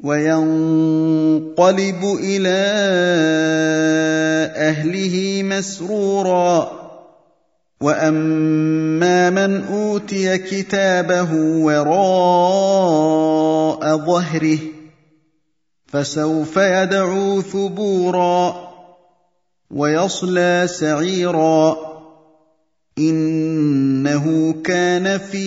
وينقلب إلى أهله مسرورا. وأما من أوتي كتابه وراء ظهره فسوف يدعو ثبورا ويصلى سعيرا. إنه كان في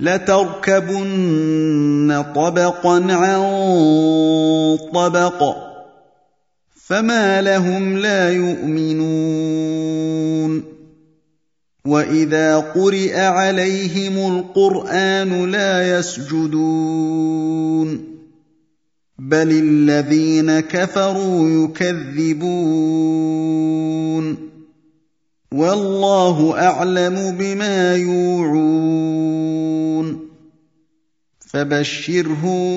لتركبن طبقا عن طبق فما لهم لا يؤمنون. وإذا قرئ عليهم القرآن لا يسجدون. بل الذين كفروا يكذبون. والله أعلم بما يوعون. فبشرهم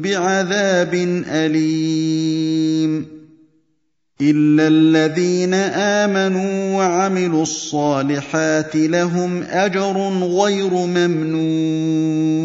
بعذاب أليم. إلا الذين آمنوا وعملوا الصالحات لهم أجر غير ممنون.